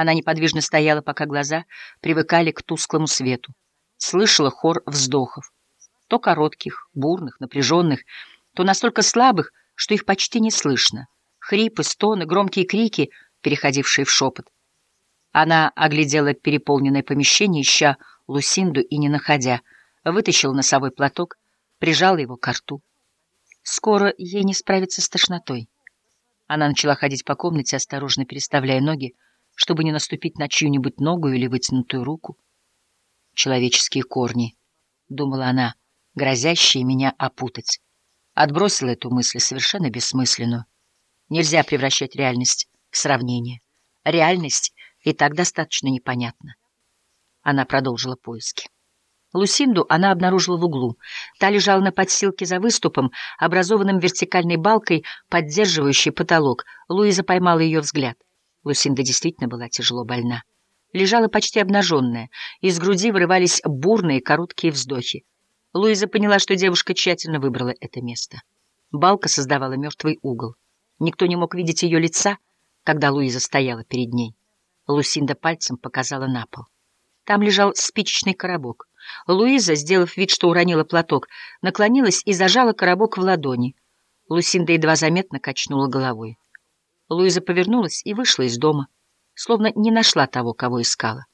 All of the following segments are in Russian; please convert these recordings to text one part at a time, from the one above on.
Она неподвижно стояла, пока глаза привыкали к тусклому свету. Слышала хор вздохов. То коротких, бурных, напряженных, то настолько слабых, что их почти не слышно. Хрипы, стоны, громкие крики, переходившие в шепот. Она оглядела переполненное помещение, ища Лусинду и не находя, вытащила носовой платок, прижала его к рту. Скоро ей не справиться с тошнотой. Она начала ходить по комнате, осторожно переставляя ноги, чтобы не наступить на чью-нибудь ногу или вытянутую руку. «Человеческие корни», — думала она, — «грозящие меня опутать». Отбросила эту мысль совершенно бессмысленную. Нельзя превращать реальность в сравнение. Реальность и так достаточно непонятна. Она продолжила поиски. Лусинду она обнаружила в углу. Та лежала на подстилке за выступом, образованным вертикальной балкой, поддерживающей потолок. Луиза поймала ее взгляд. Лусинда действительно была тяжело больна. Лежала почти обнаженная, из груди вырывались бурные короткие вздохи. Луиза поняла, что девушка тщательно выбрала это место. Балка создавала мертвый угол. Никто не мог видеть ее лица, когда Луиза стояла перед ней. Лусинда пальцем показала на пол. Там лежал спичечный коробок. Луиза, сделав вид, что уронила платок, наклонилась и зажала коробок в ладони. Лусинда едва заметно качнула головой. Луиза повернулась и вышла из дома, словно не нашла того, кого искала.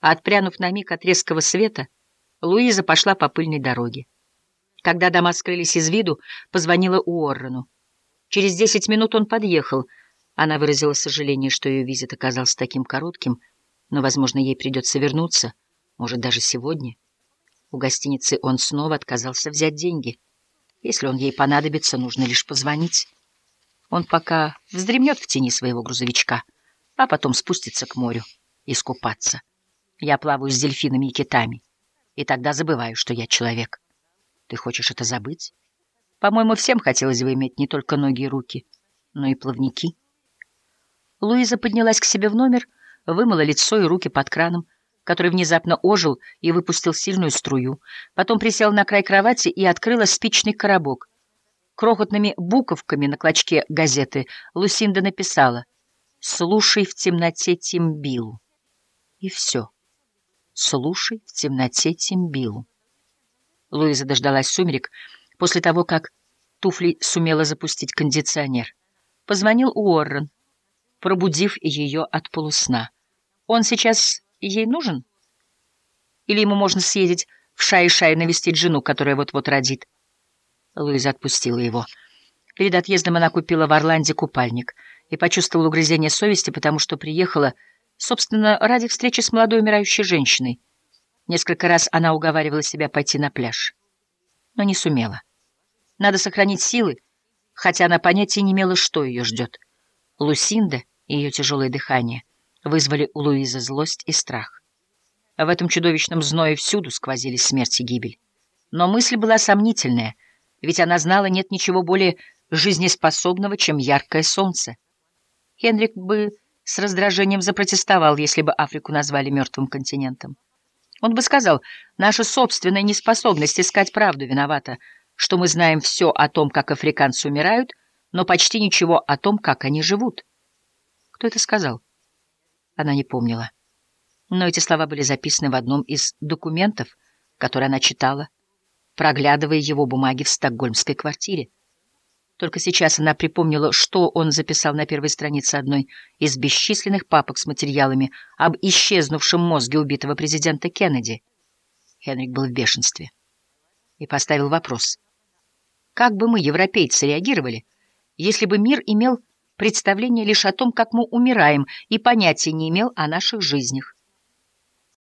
А отпрянув на миг от резкого света, Луиза пошла по пыльной дороге. Когда дома скрылись из виду, позвонила Уоррену. Через десять минут он подъехал. Она выразила сожаление, что ее визит оказался таким коротким, но, возможно, ей придется вернуться — может, даже сегодня. У гостиницы он снова отказался взять деньги. Если он ей понадобится, нужно лишь позвонить. Он пока вздремнет в тени своего грузовичка, а потом спустится к морю искупаться. Я плаваю с дельфинами и китами, и тогда забываю, что я человек. Ты хочешь это забыть? По-моему, всем хотелось бы иметь не только ноги и руки, но и плавники. Луиза поднялась к себе в номер, вымыла лицо и руки под краном, который внезапно ожил и выпустил сильную струю. Потом присел на край кровати и открыла спичный коробок. Крохотными буковками на клочке газеты Лусинда написала «Слушай в темноте Тимбилу». И все. «Слушай в темноте Тимбилу». Луиза дождалась сумерек после того, как туфли сумела запустить кондиционер. Позвонил Уоррен, пробудив ее от полусна. Он сейчас ей нужен? Или ему можно съездить в Шай-Шай навестить жену, которая вот-вот родит? Луиза отпустила его. Перед отъездом она купила в Орланде купальник и почувствовала угрызение совести, потому что приехала, собственно, ради встречи с молодой умирающей женщиной. Несколько раз она уговаривала себя пойти на пляж, но не сумела. Надо сохранить силы, хотя она понятия не имела, что ее ждет. Лусинда и ее тяжелое дыхание — вызвали у Луизы злость и страх. В этом чудовищном зное всюду сквозили смерть и гибель. Но мысль была сомнительная, ведь она знала, нет ничего более жизнеспособного, чем яркое солнце. Хенрик бы с раздражением запротестовал, если бы Африку назвали мертвым континентом. Он бы сказал, наша собственная неспособность искать правду виновата, что мы знаем все о том, как африканцы умирают, но почти ничего о том, как они живут. Кто это сказал? Она не помнила. Но эти слова были записаны в одном из документов, которые она читала, проглядывая его бумаги в стокгольмской квартире. Только сейчас она припомнила, что он записал на первой странице одной из бесчисленных папок с материалами об исчезнувшем мозге убитого президента Кеннеди. Хенрик был в бешенстве и поставил вопрос. Как бы мы, европейцы, реагировали, если бы мир имел представление лишь о том, как мы умираем, и понятия не имел о наших жизнях.